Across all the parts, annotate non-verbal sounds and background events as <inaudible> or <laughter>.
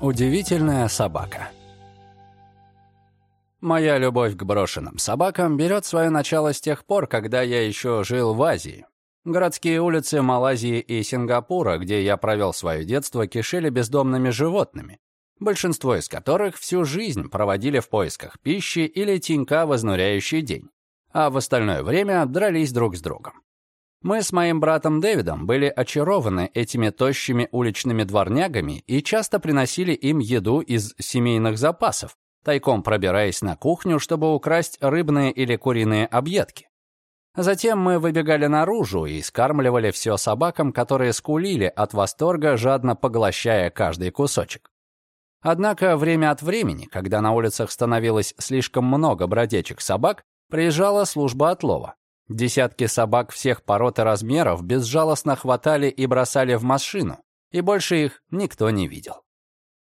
Удивительная собака. Моя любовь к брошенным собакам берет свое начало с тех пор, когда я еще жил в Азии. Городские улицы Малайзии и Сингапура, где я провел свое детство, кишели бездомными животными, большинство из которых всю жизнь проводили в поисках пищи или тенька в изнуряющий день, а в остальное время дрались друг с другом. Мы с моим братом Дэвидом были очарованы этими тощими уличными дворнягами и часто приносили им еду из семейных запасов, тайком пробираясь на кухню, чтобы украсть рыбные или куриные объедки. Затем мы выбегали наружу и скармливали все собакам, которые скулили от восторга, жадно поглощая каждый кусочек. Однако время от времени, когда на улицах становилось слишком много бродячих собак, приезжала служба отлова. Десятки собак всех пород и размеров безжалостно хватали и бросали в машину, и больше их никто не видел.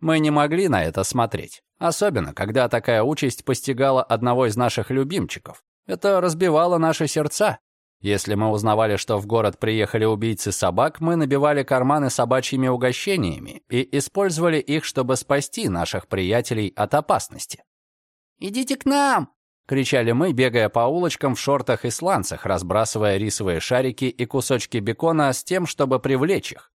Мы не могли на это смотреть, особенно когда такая участь постигала одного из наших любимчиков. Это разбивало наши сердца. Если мы узнавали, что в город приехали убийцы собак, мы набивали карманы собачьими угощениями и использовали их, чтобы спасти наших приятелей от опасности. «Идите к нам!» — кричали мы, бегая по улочкам в шортах и сланцах, разбрасывая рисовые шарики и кусочки бекона с тем, чтобы привлечь их.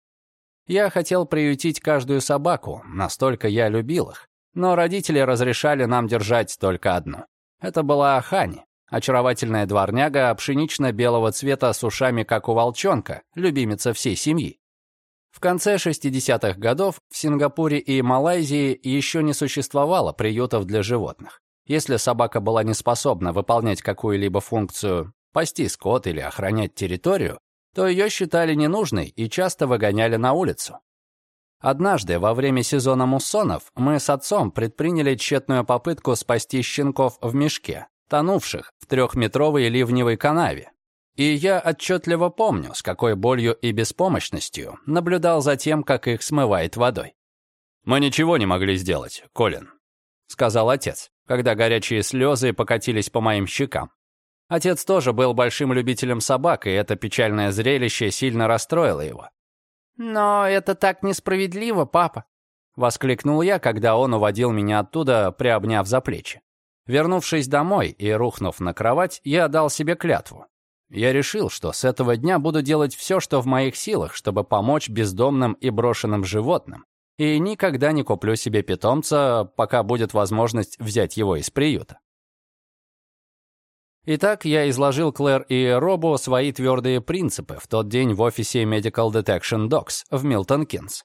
Я хотел приютить каждую собаку, настолько я любил их. Но родители разрешали нам держать только одну. Это была Ахани, очаровательная дворняга пшенично-белого цвета с ушами, как у волчонка, любимица всей семьи. В конце 60-х годов в Сингапуре и Малайзии еще не существовало приютов для животных. Если собака была не способна выполнять какую-либо функцию, пасти скот или охранять территорию, то ее считали ненужной и часто выгоняли на улицу. Однажды, во время сезона муссонов, мы с отцом предприняли тщетную попытку спасти щенков в мешке, тонувших в трехметровой ливневой канаве. И я отчетливо помню, с какой болью и беспомощностью наблюдал за тем, как их смывает водой. «Мы ничего не могли сделать, Колин», — сказал отец когда горячие слезы покатились по моим щекам. Отец тоже был большим любителем собак, и это печальное зрелище сильно расстроило его. «Но это так несправедливо, папа!» — воскликнул я, когда он уводил меня оттуда, приобняв за плечи. Вернувшись домой и рухнув на кровать, я дал себе клятву. Я решил, что с этого дня буду делать все, что в моих силах, чтобы помочь бездомным и брошенным животным, и никогда не куплю себе питомца, пока будет возможность взять его из приюта. Итак, я изложил Клэр и Робу свои твердые принципы в тот день в офисе Medical Detection Dogs в Милтон-Кинс.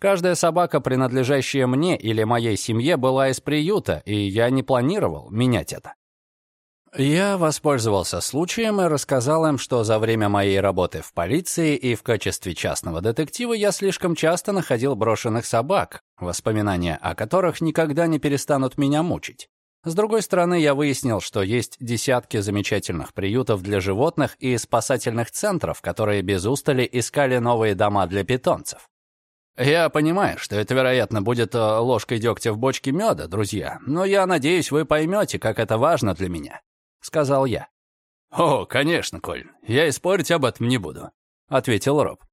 Каждая собака, принадлежащая мне или моей семье, была из приюта, и я не планировал менять это. Я воспользовался случаем и рассказал им, что за время моей работы в полиции и в качестве частного детектива я слишком часто находил брошенных собак, воспоминания о которых никогда не перестанут меня мучить. С другой стороны, я выяснил, что есть десятки замечательных приютов для животных и спасательных центров, которые без устали искали новые дома для питомцев. Я понимаю, что это, вероятно, будет э, ложкой дегтя в бочке меда, друзья, но я надеюсь, вы поймете, как это важно для меня. — сказал я. «О, конечно, Коль, я и спорить об этом не буду», — ответил Роб.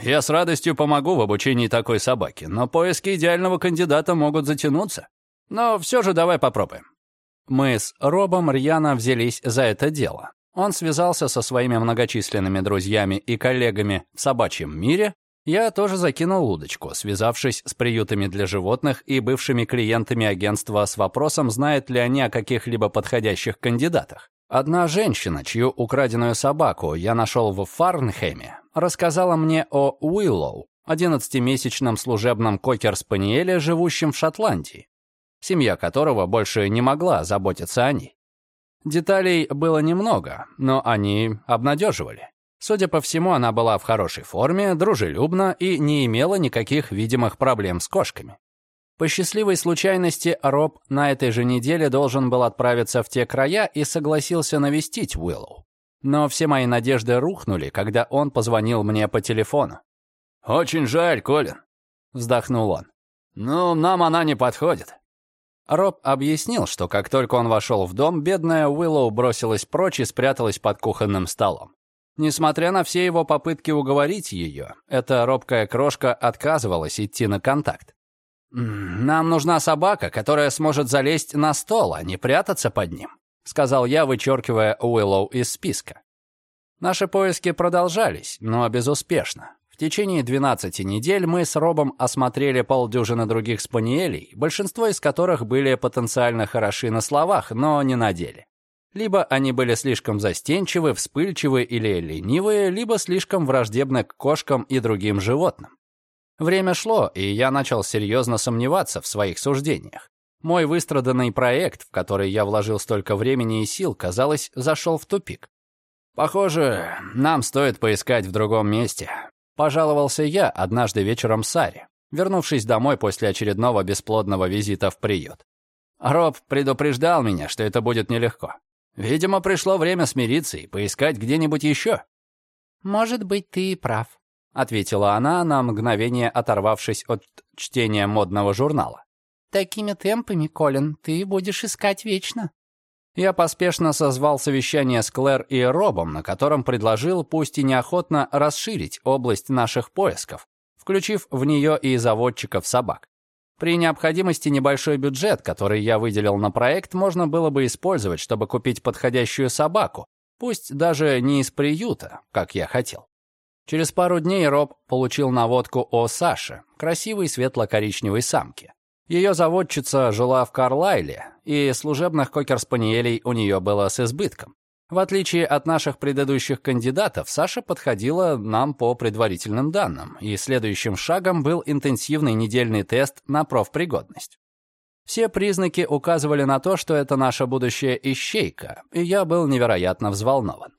«Я с радостью помогу в обучении такой собаки, но поиски идеального кандидата могут затянуться. Но все же давай попробуем». Мы с Робом рьяно взялись за это дело. Он связался со своими многочисленными друзьями и коллегами в собачьем мире. Я тоже закинул удочку, связавшись с приютами для животных и бывшими клиентами агентства с вопросом, знают ли они о каких-либо подходящих кандидатах. Одна женщина, чью украденную собаку я нашел в Фарнхеме, рассказала мне о Уиллоу, 11-месячном служебном кокер-спаниеле, живущем в Шотландии, семья которого больше не могла заботиться о ней. Деталей было немного, но они обнадеживали. Судя по всему, она была в хорошей форме, дружелюбна и не имела никаких видимых проблем с кошками. По счастливой случайности, Роб на этой же неделе должен был отправиться в те края и согласился навестить Уиллоу. Но все мои надежды рухнули, когда он позвонил мне по телефону. «Очень жаль, Колин», — вздохнул он. «Ну, нам она не подходит». Роб объяснил, что как только он вошел в дом, бедная Уиллоу бросилась прочь и спряталась под кухонным столом. Несмотря на все его попытки уговорить ее, эта робкая крошка отказывалась идти на контакт. «Нам нужна собака, которая сможет залезть на стол, а не прятаться под ним», сказал я, вычеркивая Уиллоу из списка. Наши поиски продолжались, но безуспешно. В течение 12 недель мы с Робом осмотрели полдюжины других спаниелей, большинство из которых были потенциально хороши на словах, но не на деле. Либо они были слишком застенчивы, вспыльчивы или ленивые, либо слишком враждебны к кошкам и другим животным. Время шло, и я начал серьезно сомневаться в своих суждениях. Мой выстраданный проект, в который я вложил столько времени и сил, казалось, зашел в тупик. «Похоже, нам стоит поискать в другом месте», — пожаловался я однажды вечером Саре, вернувшись домой после очередного бесплодного визита в приют. Роб предупреждал меня, что это будет нелегко. Видимо, пришло время смириться и поискать где-нибудь еще. «Может быть, ты и прав», — ответила она, на мгновение оторвавшись от чтения модного журнала. «Такими темпами, Колин, ты будешь искать вечно». Я поспешно созвал совещание с Клэр и Робом, на котором предложил, пусть и неохотно, расширить область наших поисков, включив в нее и заводчиков собак. При необходимости небольшой бюджет, который я выделил на проект, можно было бы использовать, чтобы купить подходящую собаку, пусть даже не из приюта, как я хотел. Через пару дней Роб получил наводку о Саше, красивой светло-коричневой самке. Ее заводчица жила в Карлайле, и служебных кокер-спаниелей у нее было с избытком. В отличие от наших предыдущих кандидатов, Саша подходила нам по предварительным данным, и следующим шагом был интенсивный недельный тест на профпригодность. Все признаки указывали на то, что это наша будущая ищейка, и я был невероятно взволнован.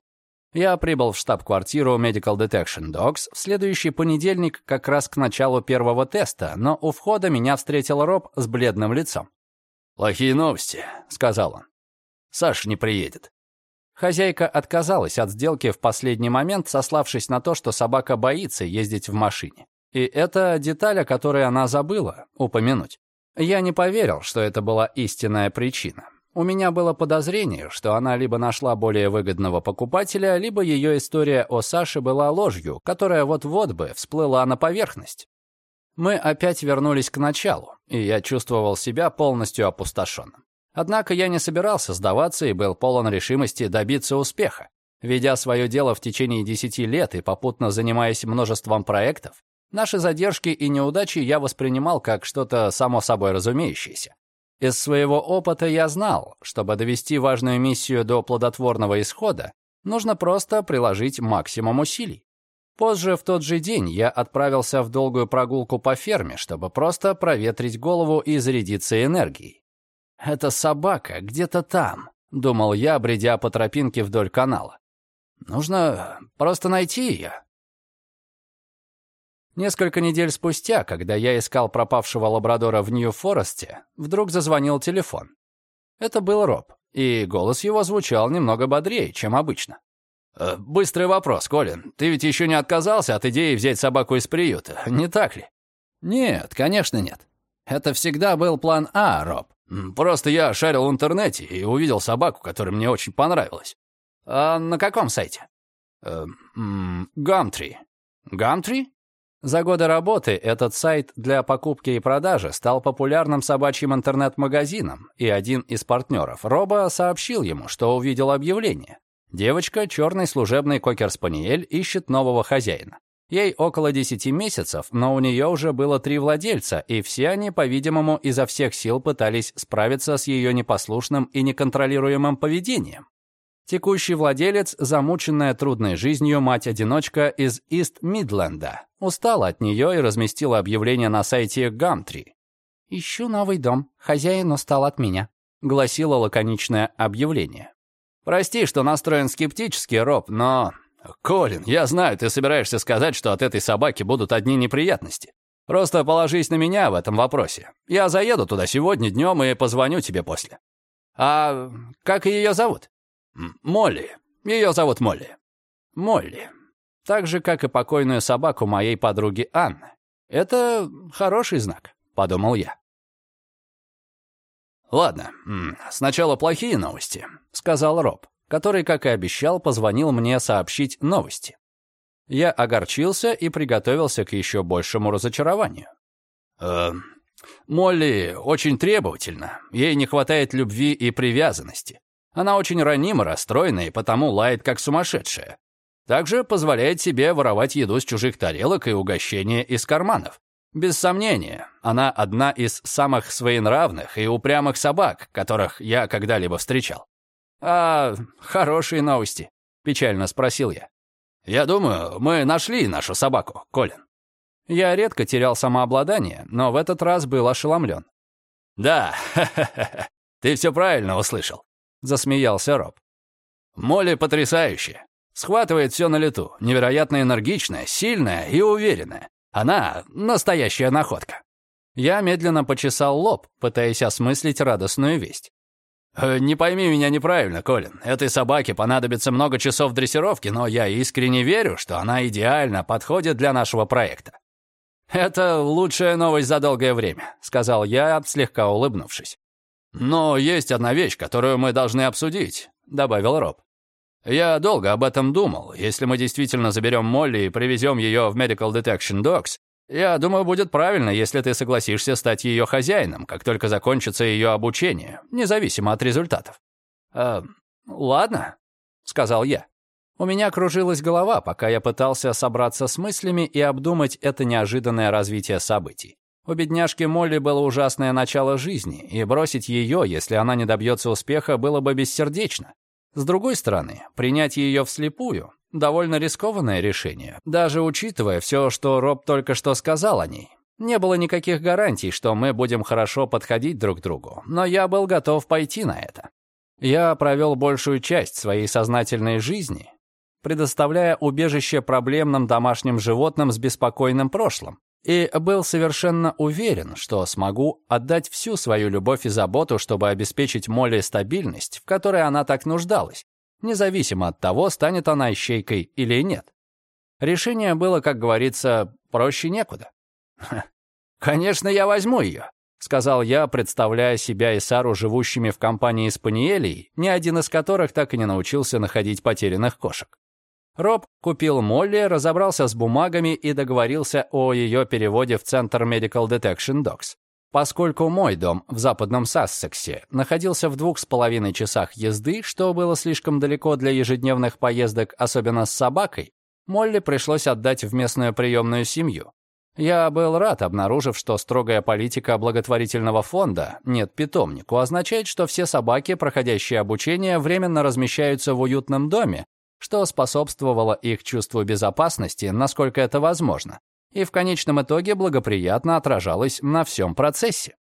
Я прибыл в штаб-квартиру Medical Detection Dogs в следующий понедельник как раз к началу первого теста, но у входа меня встретил Роб с бледным лицом. «Плохие новости», — сказал он. «Саша не приедет. Хозяйка отказалась от сделки в последний момент, сославшись на то, что собака боится ездить в машине. И это деталь, о которой она забыла упомянуть. Я не поверил, что это была истинная причина. У меня было подозрение, что она либо нашла более выгодного покупателя, либо ее история о Саше была ложью, которая вот-вот бы всплыла на поверхность. Мы опять вернулись к началу, и я чувствовал себя полностью опустошенным. Однако я не собирался сдаваться и был полон решимости добиться успеха. Ведя свое дело в течение десяти лет и попутно занимаясь множеством проектов, наши задержки и неудачи я воспринимал как что-то само собой разумеющееся. Из своего опыта я знал, чтобы довести важную миссию до плодотворного исхода, нужно просто приложить максимум усилий. Позже в тот же день я отправился в долгую прогулку по ферме, чтобы просто проветрить голову и зарядиться энергией. «Это собака где-то там», — думал я, бредя по тропинке вдоль канала. «Нужно просто найти ее». Несколько недель спустя, когда я искал пропавшего лабрадора в Нью-Форесте, вдруг зазвонил телефон. Это был Роб, и голос его звучал немного бодрее, чем обычно. «Э, «Быстрый вопрос, Колин. Ты ведь еще не отказался от идеи взять собаку из приюта, не так ли?» «Нет, конечно нет. Это всегда был план А, Роб. Просто я шарил в интернете и увидел собаку, которая мне очень понравилась. А на каком сайте? Гамтри. Гамтри? За годы работы этот сайт для покупки и продажи стал популярным собачьим интернет-магазином, и один из партнеров Роба сообщил ему, что увидел объявление. Девочка, черный служебный кокер-спаниель, ищет нового хозяина. Ей около 10 месяцев, но у нее уже было три владельца, и все они, по-видимому, изо всех сил пытались справиться с ее непослушным и неконтролируемым поведением. Текущий владелец, замученная трудной жизнью мать-одиночка из Ист-Мидленда, устала от нее и разместила объявление на сайте Гамтри. «Ищу новый дом. Хозяин устал от меня», — гласило лаконичное объявление. «Прости, что настроен скептически, Роб, но «Колин, я знаю, ты собираешься сказать, что от этой собаки будут одни неприятности. Просто положись на меня в этом вопросе. Я заеду туда сегодня днем и позвоню тебе после». «А как ее зовут?» «Молли. Ее зовут Молли». «Молли. Так же, как и покойную собаку моей подруги Анны. Это хороший знак», — подумал я. «Ладно, сначала плохие новости», — сказал Роб который, как и обещал, позвонил мне сообщить новости. Я огорчился и приготовился к еще большему разочарованию. «Э, Молли очень требовательна, ей не хватает любви и привязанности. Она очень ранима, расстроена и потому лает как сумасшедшая. Также позволяет себе воровать еду с чужих тарелок и угощения из карманов. Без сомнения, она одна из самых своенравных и упрямых собак, которых я когда-либо встречал. «А хорошие новости?» — печально спросил я. «Я думаю, мы нашли нашу собаку, Колин». Я редко терял самообладание, но в этот раз был ошеломлен. «Да, <laughs> ты все правильно услышал», — засмеялся Роб. «Молли потрясающая. Схватывает все на лету, невероятно энергичная, сильная и уверенная. Она настоящая находка. Я медленно почесал лоб, пытаясь осмыслить радостную весть. «Э, «Не пойми меня неправильно, Колин. Этой собаке понадобится много часов дрессировки, но я искренне верю, что она идеально подходит для нашего проекта». «Это лучшая новость за долгое время», — сказал я, слегка улыбнувшись. «Но есть одна вещь, которую мы должны обсудить», — добавил Роб. Я долго об этом думал. Если мы действительно заберем Молли и привезем ее в Medical Detection Dogs, я думаю, будет правильно, если ты согласишься стать ее хозяином, как только закончится ее обучение, независимо от результатов. «Э, ладно», — сказал я. У меня кружилась голова, пока я пытался собраться с мыслями и обдумать это неожиданное развитие событий. У бедняжки Молли было ужасное начало жизни, и бросить ее, если она не добьется успеха, было бы бессердечно. С другой стороны, принять ее вслепую — довольно рискованное решение, даже учитывая все, что Роб только что сказал о ней. Не было никаких гарантий, что мы будем хорошо подходить друг другу, но я был готов пойти на это. Я провел большую часть своей сознательной жизни, предоставляя убежище проблемным домашним животным с беспокойным прошлым, и был совершенно уверен, что смогу отдать всю свою любовь и заботу, чтобы обеспечить Молли стабильность, в которой она так нуждалась, независимо от того, станет она ищейкой или нет. Решение было, как говорится, проще некуда. «Конечно, я возьму ее», — сказал я, представляя себя и Сару живущими в компании спаниелей, ни один из которых так и не научился находить потерянных кошек. Роб купил Молли, разобрался с бумагами и договорился о ее переводе в Центр Medical Detection Dogs. Поскольку мой дом в западном Сассексе находился в двух с половиной часах езды, что было слишком далеко для ежедневных поездок, особенно с собакой, Молли пришлось отдать в местную приемную семью. Я был рад, обнаружив, что строгая политика благотворительного фонда «Нет питомнику» означает, что все собаки, проходящие обучение, временно размещаются в уютном доме, что способствовало их чувству безопасности, насколько это возможно, и в конечном итоге благоприятно отражалось на всем процессе.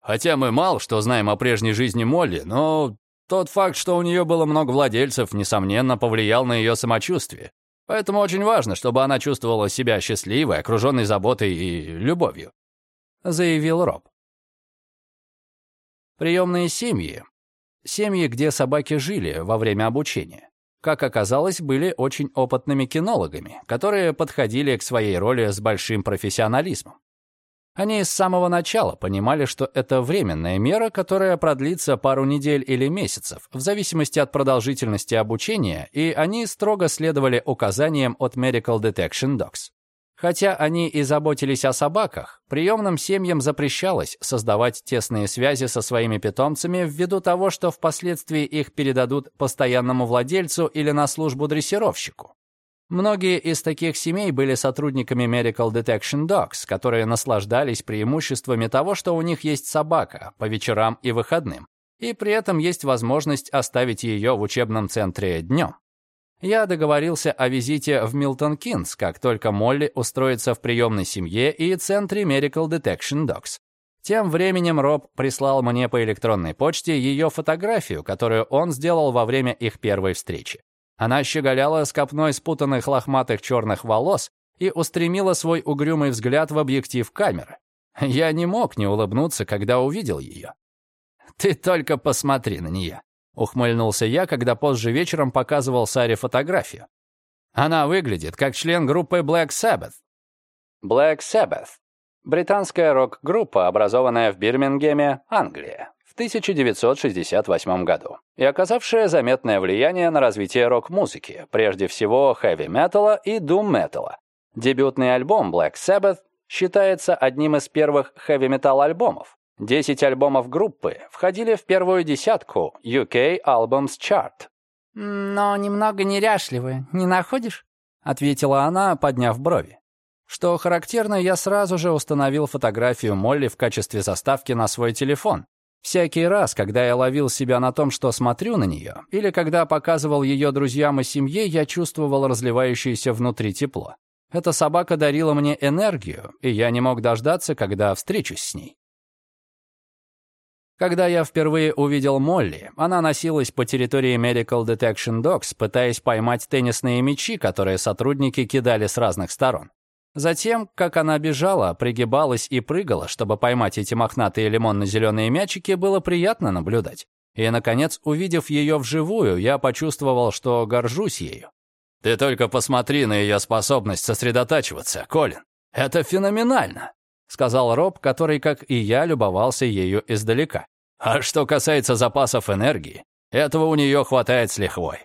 Хотя мы мало что знаем о прежней жизни Молли, но тот факт, что у нее было много владельцев, несомненно, повлиял на ее самочувствие. Поэтому очень важно, чтобы она чувствовала себя счастливой, окруженной заботой и любовью», — заявил Роб. Приемные семьи. Семьи, где собаки жили во время обучения как оказалось, были очень опытными кинологами, которые подходили к своей роли с большим профессионализмом. Они с самого начала понимали, что это временная мера, которая продлится пару недель или месяцев, в зависимости от продолжительности обучения, и они строго следовали указаниям от Medical Detection Dogs. Хотя они и заботились о собаках, приемным семьям запрещалось создавать тесные связи со своими питомцами ввиду того, что впоследствии их передадут постоянному владельцу или на службу дрессировщику. Многие из таких семей были сотрудниками Medical Detection Dogs, которые наслаждались преимуществами того, что у них есть собака по вечерам и выходным, и при этом есть возможность оставить ее в учебном центре днем. Я договорился о визите в Милтон Кинс, как только Молли устроится в приемной семье и центре Medical Detection Dogs. Тем временем Роб прислал мне по электронной почте ее фотографию, которую он сделал во время их первой встречи. Она щеголяла с копной спутанных лохматых черных волос и устремила свой угрюмый взгляд в объектив камеры. Я не мог не улыбнуться, когда увидел ее. «Ты только посмотри на нее», Ухмыльнулся я, когда позже вечером показывал Саре фотографию. Она выглядит как член группы Black Sabbath. Black Sabbath — британская рок-группа, образованная в Бирмингеме, Англия, в 1968 году и оказавшая заметное влияние на развитие рок-музыки, прежде всего хэви-металла и дум-металла. Дебютный альбом Black Sabbath считается одним из первых хэви-метал альбомов. Десять альбомов группы входили в первую десятку UK Albums Chart. «Но немного неряшливые, не находишь?» — ответила она, подняв брови. Что характерно, я сразу же установил фотографию Молли в качестве заставки на свой телефон. Всякий раз, когда я ловил себя на том, что смотрю на нее, или когда показывал ее друзьям и семье, я чувствовал разливающееся внутри тепло. Эта собака дарила мне энергию, и я не мог дождаться, когда встречусь с ней. Когда я впервые увидел Молли, она носилась по территории Medical Detection Dogs, пытаясь поймать теннисные мячи, которые сотрудники кидали с разных сторон. Затем, как она бежала, пригибалась и прыгала, чтобы поймать эти мохнатые лимонно-зеленые мячики, было приятно наблюдать. И, наконец, увидев ее вживую, я почувствовал, что горжусь ею. «Ты только посмотри на ее способность сосредотачиваться, Колин. Это феноменально!» — сказал Роб, который, как и я, любовался ею издалека. «А что касается запасов энергии, этого у нее хватает с лихвой.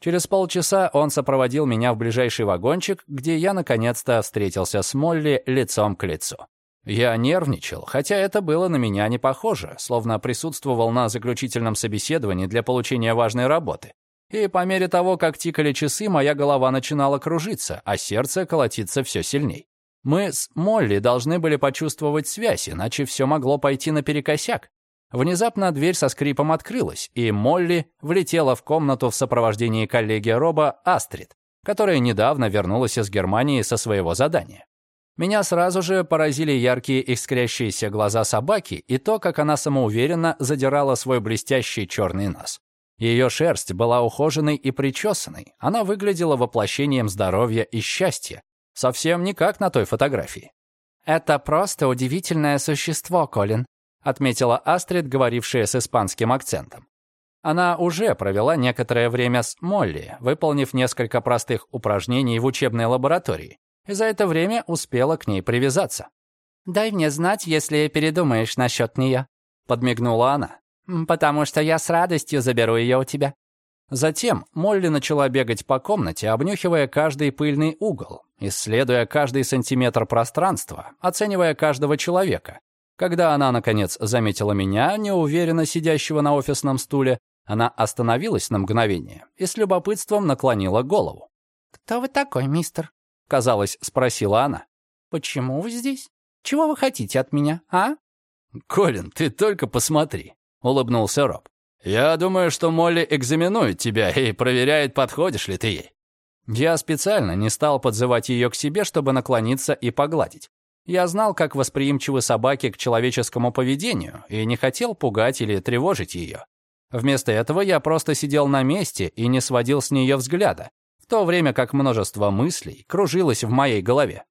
Через полчаса он сопроводил меня в ближайший вагончик, где я наконец-то встретился с Молли лицом к лицу. Я нервничал, хотя это было на меня не похоже, словно присутствовал на заключительном собеседовании для получения важной работы. И по мере того, как тикали часы, моя голова начинала кружиться, а сердце колотиться все сильней. Мы с Молли должны были почувствовать связь, иначе все могло пойти наперекосяк. Внезапно дверь со скрипом открылась, и Молли влетела в комнату в сопровождении коллеги Роба Астрид, которая недавно вернулась из Германии со своего задания. Меня сразу же поразили яркие искрящиеся глаза собаки и то, как она самоуверенно задирала свой блестящий черный нос. Ее шерсть была ухоженной и причесанной, она выглядела воплощением здоровья и счастья, совсем не как на той фотографии. «Это просто удивительное существо, Колин», отметила Астрид, говорившая с испанским акцентом. Она уже провела некоторое время с Молли, выполнив несколько простых упражнений в учебной лаборатории, и за это время успела к ней привязаться. «Дай мне знать, если передумаешь насчет нее», — подмигнула она. «Потому что я с радостью заберу ее у тебя». Затем Молли начала бегать по комнате, обнюхивая каждый пыльный угол, исследуя каждый сантиметр пространства, оценивая каждого человека, когда она, наконец, заметила меня, неуверенно сидящего на офисном стуле, она остановилась на мгновение и с любопытством наклонила голову. «Кто вы такой, мистер?» — казалось, спросила она. «Почему вы здесь? Чего вы хотите от меня, а?» «Колин, ты только посмотри», — улыбнулся Роб. «Я думаю, что Молли экзаменует тебя и проверяет, подходишь ли ты ей». Я специально не стал подзывать ее к себе, чтобы наклониться и погладить. Я знал, как восприимчивы собаки к человеческому поведению и не хотел пугать или тревожить ее. Вместо этого я просто сидел на месте и не сводил с нее взгляда, в то время как множество мыслей кружилось в моей голове.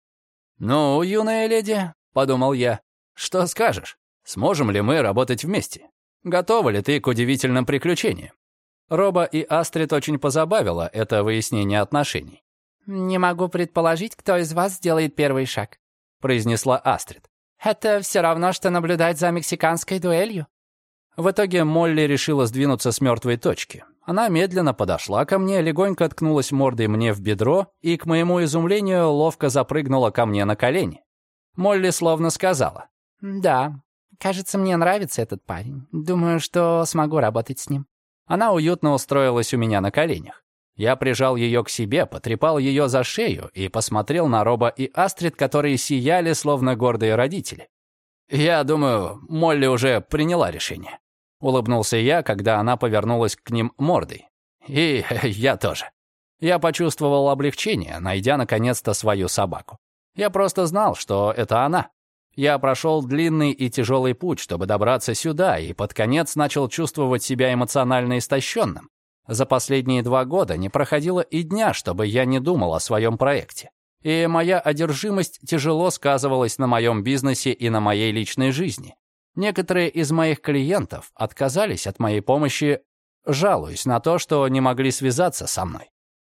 «Ну, юная леди», — подумал я, — «что скажешь? Сможем ли мы работать вместе? Готова ли ты к удивительным приключениям?» Роба и Астрид очень позабавило это выяснение отношений. «Не могу предположить, кто из вас сделает первый шаг», — произнесла Астрид. «Это все равно, что наблюдать за мексиканской дуэлью». В итоге Молли решила сдвинуться с мертвой точки. Она медленно подошла ко мне, легонько ткнулась мордой мне в бедро и, к моему изумлению, ловко запрыгнула ко мне на колени. Молли словно сказала. «Да, кажется, мне нравится этот парень. Думаю, что смогу работать с ним». Она уютно устроилась у меня на коленях. Я прижал ее к себе, потрепал ее за шею и посмотрел на Роба и Астрид, которые сияли, словно гордые родители. «Я думаю, Молли уже приняла решение», — улыбнулся я, когда она повернулась к ним мордой. «И <laughs> я тоже». Я почувствовал облегчение, найдя наконец-то свою собаку. Я просто знал, что это она. Я прошел длинный и тяжелый путь, чтобы добраться сюда, и под конец начал чувствовать себя эмоционально истощенным. За последние два года не проходило и дня, чтобы я не думал о своем проекте. И моя одержимость тяжело сказывалась на моем бизнесе и на моей личной жизни. Некоторые из моих клиентов отказались от моей помощи, жалуясь на то, что не могли связаться со мной.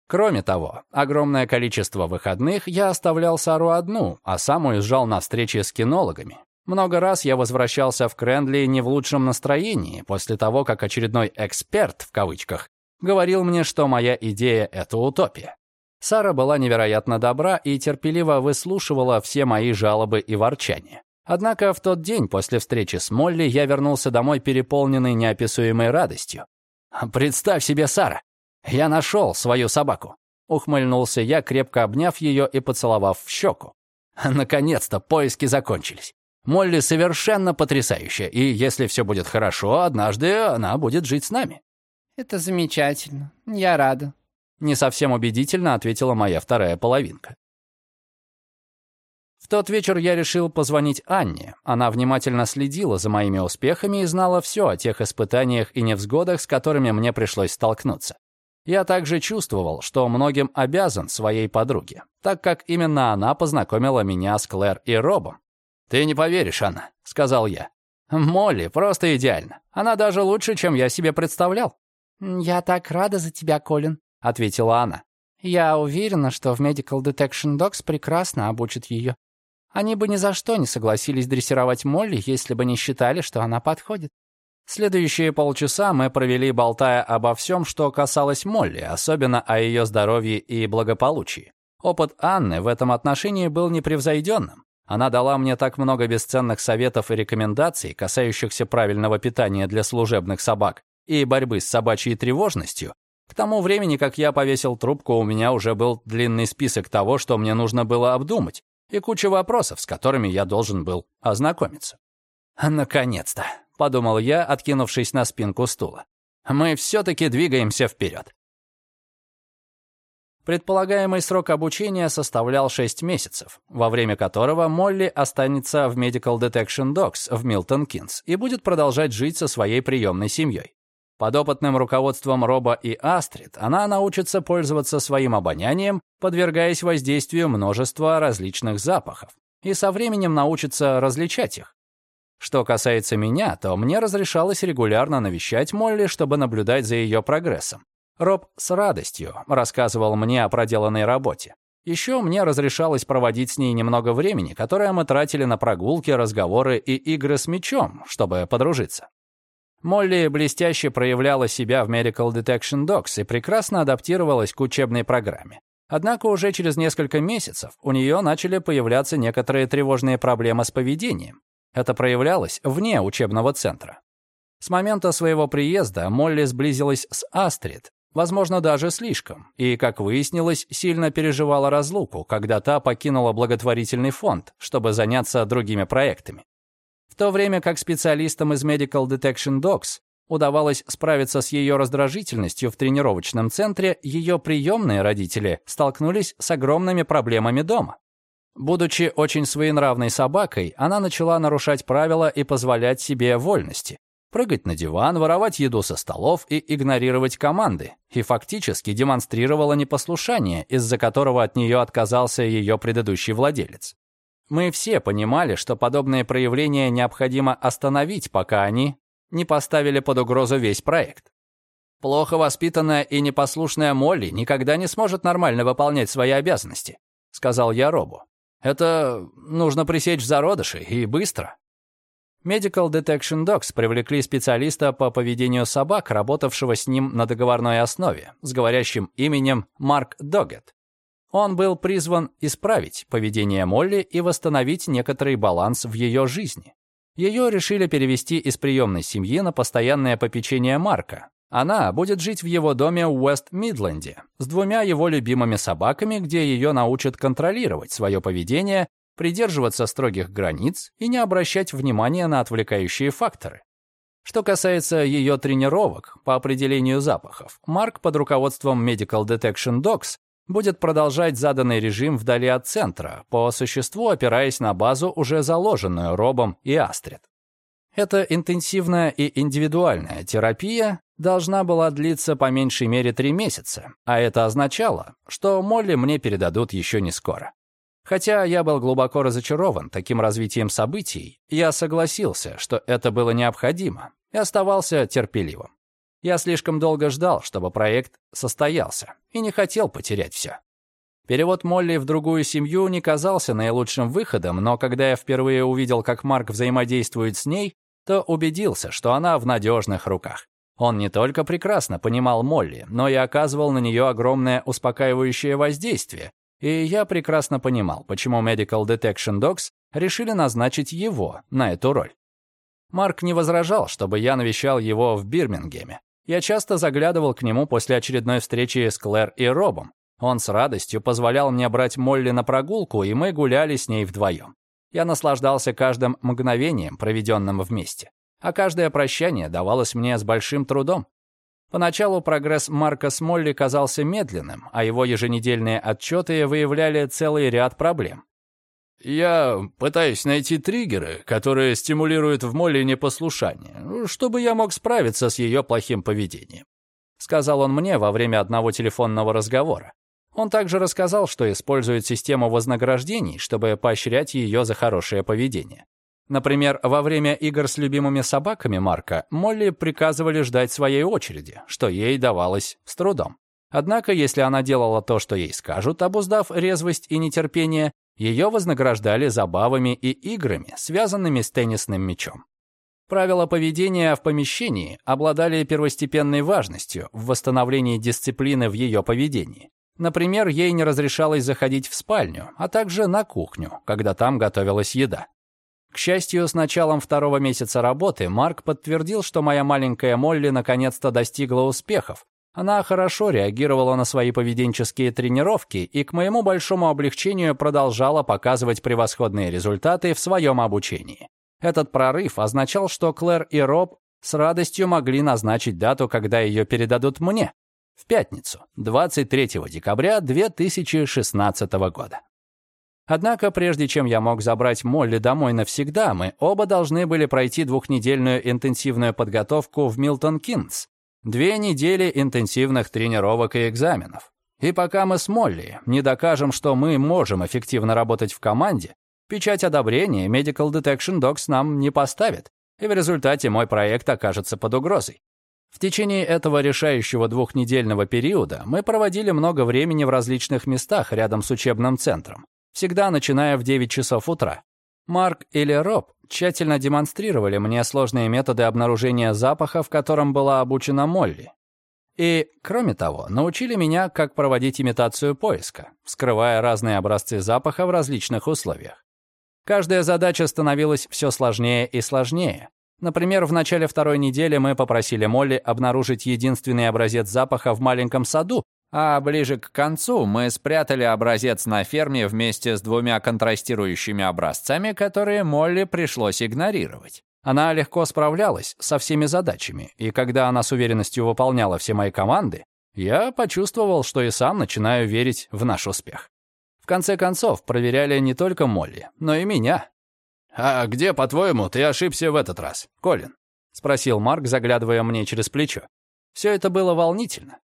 Кроме того, огромное количество выходных я оставлял Сару одну, а сам уезжал на встречи с кинологами. Много раз я возвращался в Крендли не в лучшем настроении после того, как очередной «эксперт» в кавычках говорил мне, что моя идея — это утопия. Сара была невероятно добра и терпеливо выслушивала все мои жалобы и ворчания. Однако в тот день после встречи с Молли я вернулся домой переполненный неописуемой радостью. «Представь себе, Сара, я нашел свою собаку!» Ухмыльнулся я, крепко обняв ее и поцеловав в щеку. Наконец-то поиски закончились. Молли совершенно потрясающая, и если все будет хорошо, однажды она будет жить с нами. «Это замечательно. Я рада», — не совсем убедительно ответила моя вторая половинка. В тот вечер я решил позвонить Анне. Она внимательно следила за моими успехами и знала все о тех испытаниях и невзгодах, с которыми мне пришлось столкнуться. Я также чувствовал, что многим обязан своей подруге, так как именно она познакомила меня с Клэр и Робом. «Ты не поверишь, Анна», — сказал я. «Молли просто идеально. Она даже лучше, чем я себе представлял». «Я так рада за тебя, Колин», — ответила она. «Я уверена, что в Medical Detection Dogs прекрасно обучат ее. Они бы ни за что не согласились дрессировать Молли, если бы не считали, что она подходит. Следующие полчаса мы провели, болтая обо всем, что касалось Молли, особенно о ее здоровье и благополучии. Опыт Анны в этом отношении был непревзойденным. Она дала мне так много бесценных советов и рекомендаций, касающихся правильного питания для служебных собак и борьбы с собачьей тревожностью. К тому времени, как я повесил трубку, у меня уже был длинный список того, что мне нужно было обдумать, и куча вопросов, с которыми я должен был ознакомиться. «Наконец-то», — подумал я, откинувшись на спинку стула. «Мы все-таки двигаемся вперед». Предполагаемый срок обучения составлял 6 месяцев, во время которого Молли останется в Medical Detection Dogs в Милтон-Кинс и будет продолжать жить со своей приемной семьей. Под опытным руководством Роба и Астрид она научится пользоваться своим обонянием, подвергаясь воздействию множества различных запахов, и со временем научится различать их. Что касается меня, то мне разрешалось регулярно навещать Молли, чтобы наблюдать за ее прогрессом. Роб с радостью рассказывал мне о проделанной работе. Еще мне разрешалось проводить с ней немного времени, которое мы тратили на прогулки, разговоры и игры с мячом, чтобы подружиться. Молли блестяще проявляла себя в Medical Detection Dogs и прекрасно адаптировалась к учебной программе. Однако уже через несколько месяцев у нее начали появляться некоторые тревожные проблемы с поведением. Это проявлялось вне учебного центра. С момента своего приезда Молли сблизилась с Астрид, возможно, даже слишком, и, как выяснилось, сильно переживала разлуку, когда та покинула благотворительный фонд, чтобы заняться другими проектами. В то время как специалистам из Medical Detection Dogs удавалось справиться с ее раздражительностью в тренировочном центре, ее приемные родители столкнулись с огромными проблемами дома. Будучи очень своенравной собакой, она начала нарушать правила и позволять себе вольности. Прыгать на диван, воровать еду со столов и игнорировать команды. И фактически демонстрировала непослушание, из-за которого от нее отказался ее предыдущий владелец. Мы все понимали, что подобные проявления необходимо остановить, пока они не поставили под угрозу весь проект. Плохо воспитанная и непослушная Молли никогда не сможет нормально выполнять свои обязанности, сказал я Робу. Это нужно пресечь в зародыше и быстро. Medical Detection Dogs привлекли специалиста по поведению собак, работавшего с ним на договорной основе, с говорящим именем Марк Догет. Он был призван исправить поведение Молли и восстановить некоторый баланс в ее жизни. Ее решили перевести из приемной семьи на постоянное попечение Марка, она будет жить в его доме в Уэст-Мидленде с двумя его любимыми собаками, где ее научат контролировать свое поведение, придерживаться строгих границ и не обращать внимания на отвлекающие факторы. Что касается ее тренировок по определению запахов, Марк под руководством Medical Detection Dogs будет продолжать заданный режим вдали от центра, по существу опираясь на базу, уже заложенную Робом и Астрид. Эта интенсивная и индивидуальная терапия должна была длиться по меньшей мере три месяца, а это означало, что Молли мне передадут еще не скоро. Хотя я был глубоко разочарован таким развитием событий, я согласился, что это было необходимо, и оставался терпеливым. Я слишком долго ждал, чтобы проект состоялся, и не хотел потерять все. Перевод Молли в другую семью не казался наилучшим выходом, но когда я впервые увидел, как Марк взаимодействует с ней, то убедился, что она в надежных руках. Он не только прекрасно понимал Молли, но и оказывал на нее огромное успокаивающее воздействие. И я прекрасно понимал, почему Medical Detection Dogs решили назначить его на эту роль. Марк не возражал, чтобы я навещал его в Бирмингеме. Я часто заглядывал к нему после очередной встречи с Клэр и Робом. Он с радостью позволял мне брать Молли на прогулку, и мы гуляли с ней вдвоем. Я наслаждался каждым мгновением, проведенным вместе а каждое прощание давалось мне с большим трудом. Поначалу прогресс Марка Смолли казался медленным, а его еженедельные отчеты выявляли целый ряд проблем. «Я пытаюсь найти триггеры, которые стимулируют в Молли непослушание, чтобы я мог справиться с ее плохим поведением», сказал он мне во время одного телефонного разговора. Он также рассказал, что использует систему вознаграждений, чтобы поощрять ее за хорошее поведение. Например, во время игр с любимыми собаками Марка Молли приказывали ждать своей очереди, что ей давалось с трудом. Однако, если она делала то, что ей скажут, обуздав резвость и нетерпение, ее вознаграждали забавами и играми, связанными с теннисным мячом. Правила поведения в помещении обладали первостепенной важностью в восстановлении дисциплины в ее поведении. Например, ей не разрешалось заходить в спальню, а также на кухню, когда там готовилась еда. К счастью, с началом второго месяца работы Марк подтвердил, что моя маленькая Молли наконец-то достигла успехов. Она хорошо реагировала на свои поведенческие тренировки и, к моему большому облегчению, продолжала показывать превосходные результаты в своем обучении. Этот прорыв означал, что Клэр и Роб с радостью могли назначить дату, когда ее передадут мне, в пятницу, 23 декабря 2016 года. Однако, прежде чем я мог забрать Молли домой навсегда, мы оба должны были пройти двухнедельную интенсивную подготовку в Милтон Кинс. Две недели интенсивных тренировок и экзаменов. И пока мы с Молли не докажем, что мы можем эффективно работать в команде, печать одобрения Medical Detection Dogs нам не поставит, и в результате мой проект окажется под угрозой. В течение этого решающего двухнедельного периода мы проводили много времени в различных местах рядом с учебным центром всегда начиная в 9 часов утра. Марк или Роб тщательно демонстрировали мне сложные методы обнаружения запаха, в котором была обучена Молли. И, кроме того, научили меня, как проводить имитацию поиска, скрывая разные образцы запаха в различных условиях. Каждая задача становилась все сложнее и сложнее. Например, в начале второй недели мы попросили Молли обнаружить единственный образец запаха в маленьком саду, а ближе к концу мы спрятали образец на ферме вместе с двумя контрастирующими образцами, которые Молли пришлось игнорировать. Она легко справлялась со всеми задачами, и когда она с уверенностью выполняла все мои команды, я почувствовал, что и сам начинаю верить в наш успех. В конце концов, проверяли не только Молли, но и меня. «А где, по-твоему, ты ошибся в этот раз, Колин?» — спросил Марк, заглядывая мне через плечо. Все это было волнительно.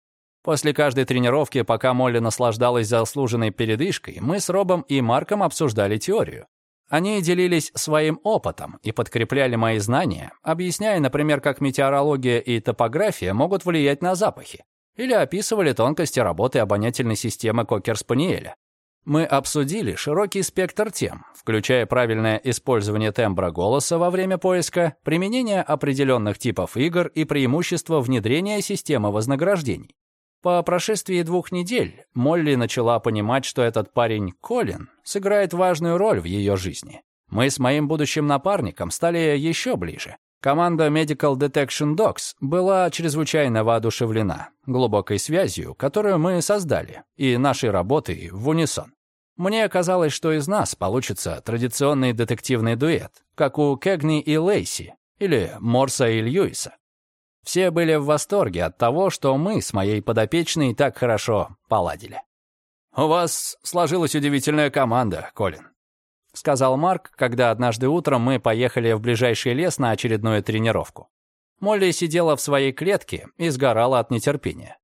После каждой тренировки, пока Молли наслаждалась заслуженной передышкой, мы с Робом и Марком обсуждали теорию. Они делились своим опытом и подкрепляли мои знания, объясняя, например, как метеорология и топография могут влиять на запахи, или описывали тонкости работы обонятельной системы Кокер-Спаниеля. Мы обсудили широкий спектр тем, включая правильное использование тембра голоса во время поиска, применение определенных типов игр и преимущество внедрения системы вознаграждений. По прошествии двух недель Молли начала понимать, что этот парень Колин сыграет важную роль в ее жизни. Мы с моим будущим напарником стали еще ближе. Команда Medical Detection Dogs была чрезвычайно воодушевлена глубокой связью, которую мы создали, и нашей работой в унисон. Мне казалось, что из нас получится традиционный детективный дуэт, как у Кегни и Лейси, или Морса и Льюиса. Все были в восторге от того, что мы с моей подопечной так хорошо поладили. «У вас сложилась удивительная команда, Колин», — сказал Марк, когда однажды утром мы поехали в ближайший лес на очередную тренировку. Молли сидела в своей клетке и сгорала от нетерпения.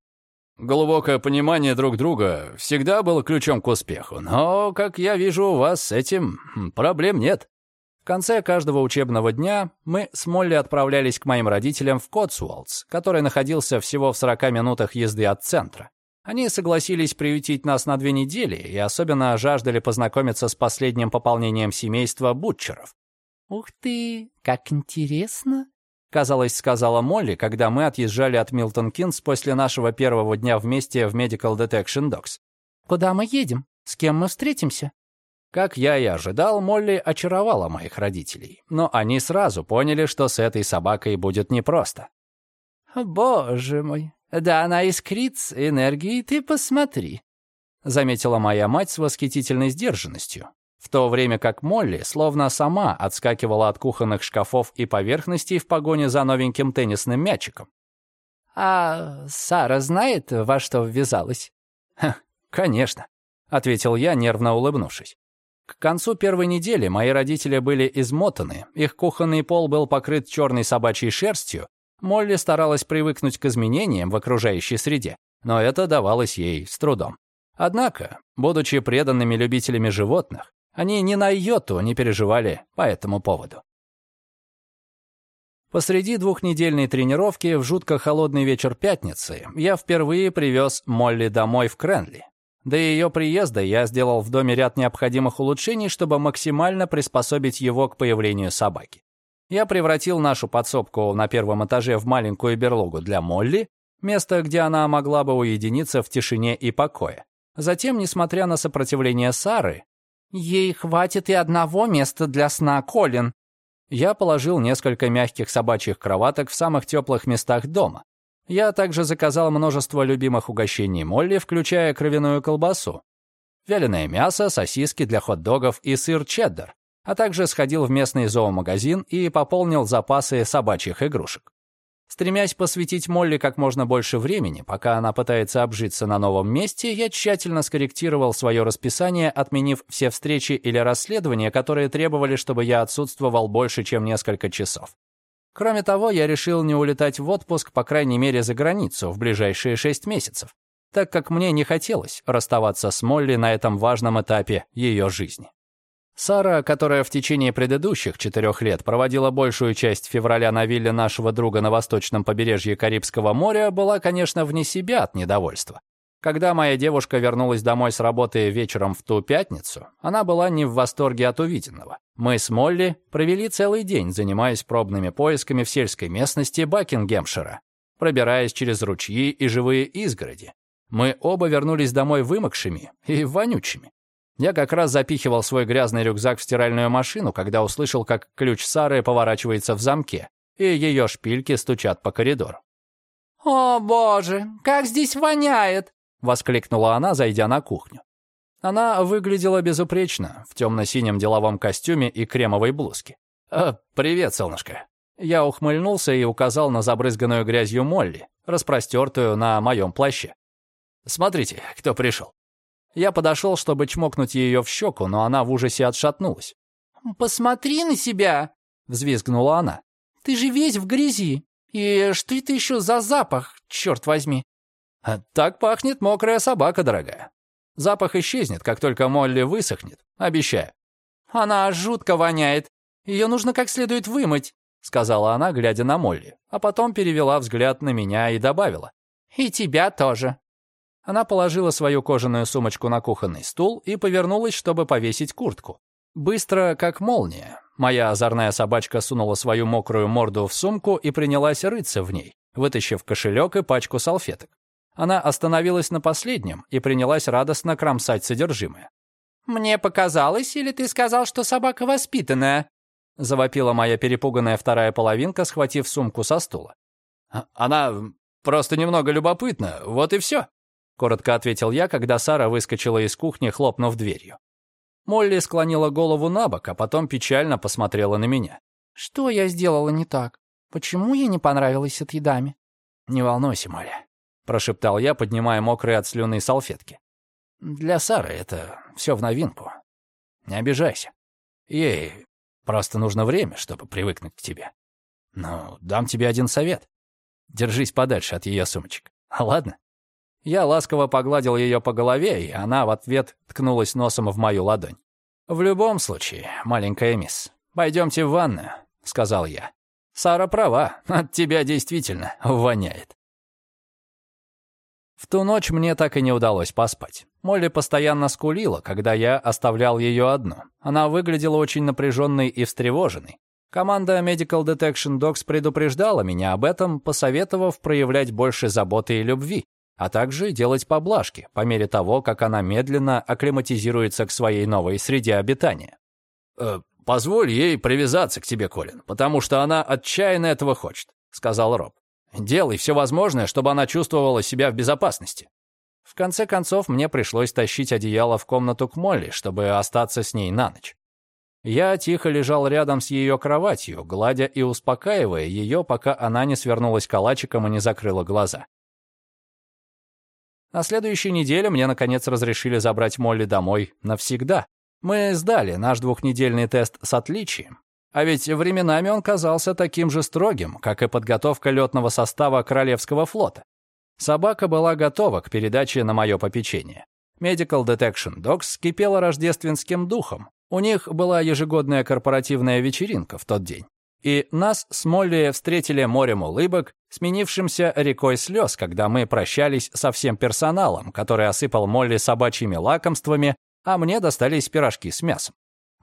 «Глубокое понимание друг друга всегда было ключом к успеху, но, как я вижу, у вас с этим проблем нет». В конце каждого учебного дня мы с Молли отправлялись к моим родителям в Котсуолтс, который находился всего в 40 минутах езды от центра. Они согласились приютить нас на две недели и особенно жаждали познакомиться с последним пополнением семейства Бутчеров. «Ух ты, как интересно! казалось, сказала Молли, когда мы отъезжали от Милтон Кинс после нашего первого дня вместе в Medical Detection Dogs. «Куда мы едем? С кем мы встретимся?» Как я и ожидал, Молли очаровала моих родителей, но они сразу поняли, что с этой собакой будет непросто. «Боже мой, да она искрит с энергией, ты посмотри», заметила моя мать с восхитительной сдержанностью, в то время как Молли словно сама отскакивала от кухонных шкафов и поверхностей в погоне за новеньким теннисным мячиком. «А Сара знает, во что ввязалась?» «Конечно», — ответил я, нервно улыбнувшись. К концу первой недели мои родители были измотаны, их кухонный пол был покрыт черной собачьей шерстью, Молли старалась привыкнуть к изменениям в окружающей среде, но это давалось ей с трудом. Однако, будучи преданными любителями животных, они ни на йоту не переживали по этому поводу. Посреди двухнедельной тренировки в жутко холодный вечер пятницы я впервые привез Молли домой в Кренли. До ее приезда я сделал в доме ряд необходимых улучшений, чтобы максимально приспособить его к появлению собаки. Я превратил нашу подсобку на первом этаже в маленькую берлогу для Молли, место, где она могла бы уединиться в тишине и покое. Затем, несмотря на сопротивление Сары, «Ей хватит и одного места для сна, Колин», я положил несколько мягких собачьих кроваток в самых теплых местах дома, я также заказал множество любимых угощений Молли, включая кровяную колбасу, вяленое мясо, сосиски для хот-догов и сыр чеддер, а также сходил в местный зоомагазин и пополнил запасы собачьих игрушек. Стремясь посвятить Молли как можно больше времени, пока она пытается обжиться на новом месте, я тщательно скорректировал свое расписание, отменив все встречи или расследования, которые требовали, чтобы я отсутствовал больше, чем несколько часов. Кроме того, я решил не улетать в отпуск, по крайней мере, за границу в ближайшие шесть месяцев, так как мне не хотелось расставаться с Молли на этом важном этапе ее жизни. Сара, которая в течение предыдущих четырех лет проводила большую часть февраля на вилле нашего друга на восточном побережье Карибского моря, была, конечно, вне себя от недовольства. Когда моя девушка вернулась домой с работы вечером в ту пятницу, она была не в восторге от увиденного. Мы с Молли провели целый день, занимаясь пробными поисками в сельской местности Бакингемшира, пробираясь через ручьи и живые изгороди. Мы оба вернулись домой вымокшими и вонючими. Я как раз запихивал свой грязный рюкзак в стиральную машину, когда услышал, как ключ Сары поворачивается в замке, и ее шпильки стучат по коридору. «О, боже, как здесь воняет!» Воскликнула она, зайдя на кухню. Она выглядела безупречно, в темно-синем деловом костюме и кремовой блузке. «А, «Привет, солнышко». Я ухмыльнулся и указал на забрызганную грязью Молли, распростертую на моем плаще. «Смотрите, кто пришел». Я подошел, чтобы чмокнуть ее в щеку, но она в ужасе отшатнулась. «Посмотри на себя!» — взвизгнула она. «Ты же весь в грязи. И что это еще за запах, черт возьми?» Так пахнет мокрая собака, дорогая. Запах исчезнет, как только Молли высохнет, обещаю. Она жутко воняет. Ее нужно как следует вымыть, сказала она, глядя на Молли, а потом перевела взгляд на меня и добавила. И тебя тоже. Она положила свою кожаную сумочку на кухонный стул и повернулась, чтобы повесить куртку. Быстро, как молния, моя озорная собачка сунула свою мокрую морду в сумку и принялась рыться в ней, вытащив кошелек и пачку салфеток. Она остановилась на последнем и принялась радостно кромсать содержимое. «Мне показалось, или ты сказал, что собака воспитанная?» Завопила моя перепуганная вторая половинка, схватив сумку со стула. «А, «Она просто немного любопытна, вот и все», — коротко ответил я, когда Сара выскочила из кухни, хлопнув дверью. Молли склонила голову на бок, а потом печально посмотрела на меня. «Что я сделала не так? Почему я не понравилась отъедами?» «Не волнуйся, Молли. — прошептал я, поднимая мокрые от слюны салфетки. «Для Сары это все в новинку. Не обижайся. Ей просто нужно время, чтобы привыкнуть к тебе. Ну, дам тебе один совет. Держись подальше от ее сумочек. Ладно?» Я ласково погладил ее по голове, и она в ответ ткнулась носом в мою ладонь. «В любом случае, маленькая мисс, пойдемте в ванную», — сказал я. «Сара права, от тебя действительно воняет». В ту ночь мне так и не удалось поспать. Молли постоянно скулила, когда я оставлял ее одну. Она выглядела очень напряженной и встревоженной. Команда Medical Detection Dogs предупреждала меня об этом, посоветовав проявлять больше заботы и любви, а также делать поблажки по мере того, как она медленно акклиматизируется к своей новой среде обитания. «Э, «Позволь ей привязаться к тебе, Колин, потому что она отчаянно этого хочет», — сказал Роб. «Делай все возможное, чтобы она чувствовала себя в безопасности». В конце концов, мне пришлось тащить одеяло в комнату к Молли, чтобы остаться с ней на ночь. Я тихо лежал рядом с ее кроватью, гладя и успокаивая ее, пока она не свернулась калачиком и не закрыла глаза. На следующей неделе мне, наконец, разрешили забрать Молли домой навсегда. Мы сдали наш двухнедельный тест с отличием. А ведь временами он казался таким же строгим, как и подготовка летного состава Королевского флота. Собака была готова к передаче на мое попечение. Medical Detection Dogs кипела рождественским духом, у них была ежегодная корпоративная вечеринка в тот день. И нас с Молли встретили морем улыбок, сменившимся рекой слез, когда мы прощались со всем персоналом, который осыпал Молли собачьими лакомствами, а мне достались пирожки с мясом.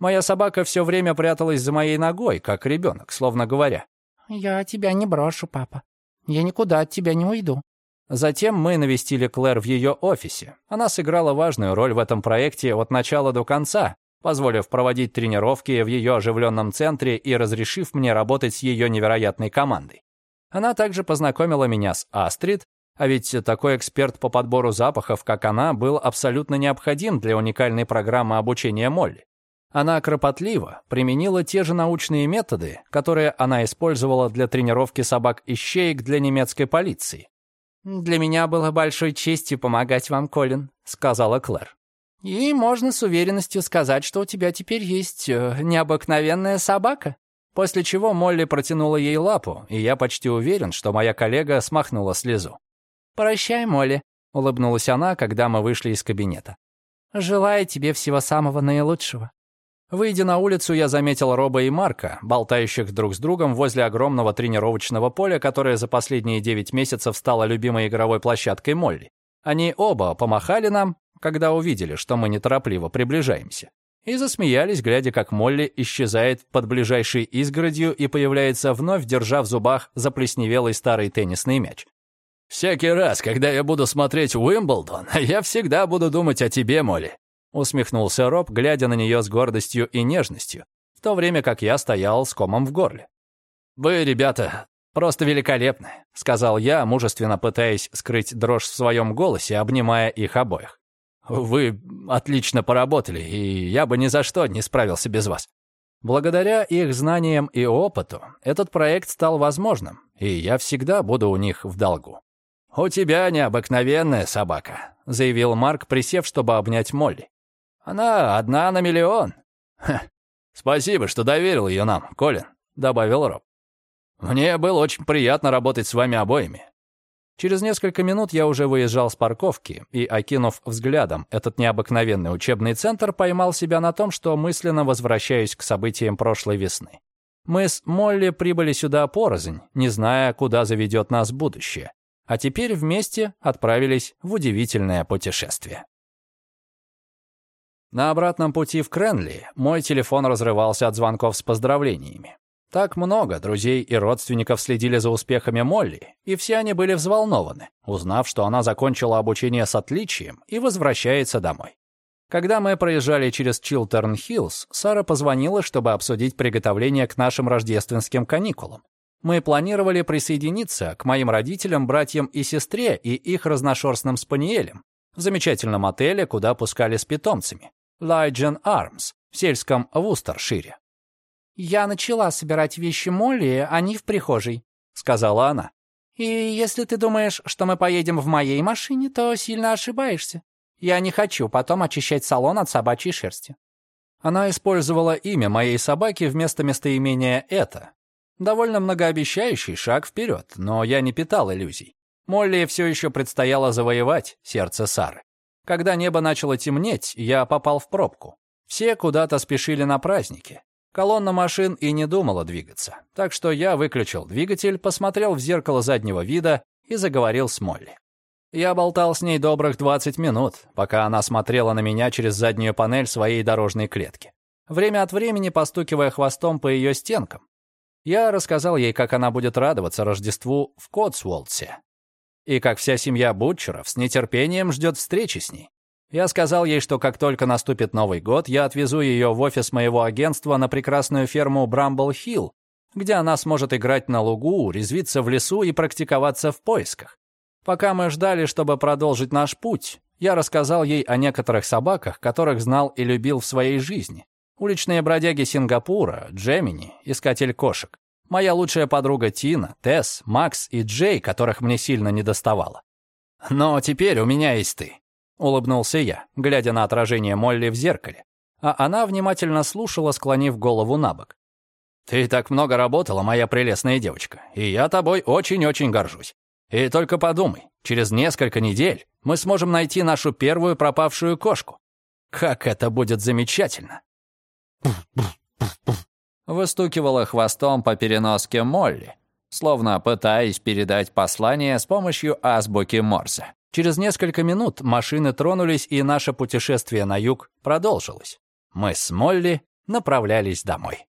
Моя собака все время пряталась за моей ногой, как ребенок, словно говоря. «Я тебя не брошу, папа. Я никуда от тебя не уйду». Затем мы навестили Клэр в ее офисе. Она сыграла важную роль в этом проекте от начала до конца, позволив проводить тренировки в ее оживленном центре и разрешив мне работать с ее невероятной командой. Она также познакомила меня с Астрид, а ведь такой эксперт по подбору запахов, как она, был абсолютно необходим для уникальной программы обучения Молли. Она кропотливо применила те же научные методы, которые она использовала для тренировки собак-ищеек для немецкой полиции. «Для меня было большой честью помогать вам, Колин», — сказала Клэр. И можно с уверенностью сказать, что у тебя теперь есть э, необыкновенная собака. После чего Молли протянула ей лапу, и я почти уверен, что моя коллега смахнула слезу. «Прощай, Молли», — улыбнулась она, когда мы вышли из кабинета. «Желаю тебе всего самого наилучшего». Выйдя на улицу, я заметил Роба и Марка, болтающих друг с другом возле огромного тренировочного поля, которое за последние девять месяцев стало любимой игровой площадкой Молли. Они оба помахали нам, когда увидели, что мы неторопливо приближаемся. И засмеялись, глядя, как Молли исчезает под ближайшей изгородью и появляется вновь, держа в зубах заплесневелый старый теннисный мяч. «Всякий раз, когда я буду смотреть Уимблдон, <laughs> я всегда буду думать о тебе, Молли», усмехнулся Роб, глядя на нее с гордостью и нежностью, в то время как я стоял с комом в горле. «Вы, ребята, просто великолепны», — сказал я, мужественно пытаясь скрыть дрожь в своем голосе, обнимая их обоих. Вы отлично поработали, и я бы ни за что не справился без вас. Благодаря их знаниям и опыту этот проект стал возможным, и я всегда буду у них в долгу. «У тебя необыкновенная собака», — заявил Марк, присев, чтобы обнять Молли. «Она одна на миллион». Ха, «Спасибо, что доверил ее нам, Колин», — добавил Роб. «Мне было очень приятно работать с вами обоими. Через несколько минут я уже выезжал с парковки и, окинув взглядом этот необыкновенный учебный центр, поймал себя на том, что мысленно возвращаюсь к событиям прошлой весны. Мы с Молли прибыли сюда порознь, не зная, куда заведет нас будущее. А теперь вместе отправились в удивительное путешествие. На обратном пути в Кренли мой телефон разрывался от звонков с поздравлениями. Так много друзей и родственников следили за успехами Молли, и все они были взволнованы, узнав, что она закончила обучение с отличием и возвращается домой. Когда мы проезжали через Чилтерн-Хиллз, Сара позвонила, чтобы обсудить приготовление к нашим рождественским каникулам. Мы планировали присоединиться к моим родителям, братьям и сестре и их разношерстным спаниелям в замечательном отеле, куда пускали с питомцами – Лайджен Армс в сельском Вустершире. «Я начала собирать вещи Молли, они в прихожей», — сказала она. «И если ты думаешь, что мы поедем в моей машине, то сильно ошибаешься. Я не хочу потом очищать салон от собачьей шерсти». Она использовала имя моей собаки вместо местоимения «это». Довольно многообещающий шаг вперед, но я не питал иллюзий. Молли все еще предстояло завоевать сердце Сары. Когда небо начало темнеть, я попал в пробку. Все куда-то спешили на праздники. Колонна машин и не думала двигаться, так что я выключил двигатель, посмотрел в зеркало заднего вида и заговорил с Молли. Я болтал с ней добрых 20 минут, пока она смотрела на меня через заднюю панель своей дорожной клетки, время от времени постукивая хвостом по ее стенкам. Я рассказал ей, как она будет радоваться Рождеству в Котсуолтсе, и как вся семья Бутчеров с нетерпением ждет встречи с ней. Я сказал ей, что как только наступит Новый год, я отвезу ее в офис моего агентства на прекрасную ферму Брамбл-Хилл, где она сможет играть на лугу, резвиться в лесу и практиковаться в поисках. Пока мы ждали, чтобы продолжить наш путь, я рассказал ей о некоторых собаках, которых знал и любил в своей жизни. Уличные бродяги Сингапура, Джемини, искатель кошек. Моя лучшая подруга Тина, Тесс, Макс и Джей, которых мне сильно недоставало. «Но теперь у меня есть ты», — улыбнулся я, глядя на отражение Молли в зеркале. А она внимательно слушала, склонив голову на бок. «Ты так много работала, моя прелестная девочка, и я тобой очень-очень горжусь. И только подумай, через несколько недель мы сможем найти нашу первую пропавшую кошку. Как это будет замечательно!» Выстукивала хвостом по переноске Молли, словно пытаясь передать послание с помощью азбуки Морзе. Через несколько минут машины тронулись, и наше путешествие на юг продолжилось. Мы с Молли направлялись домой.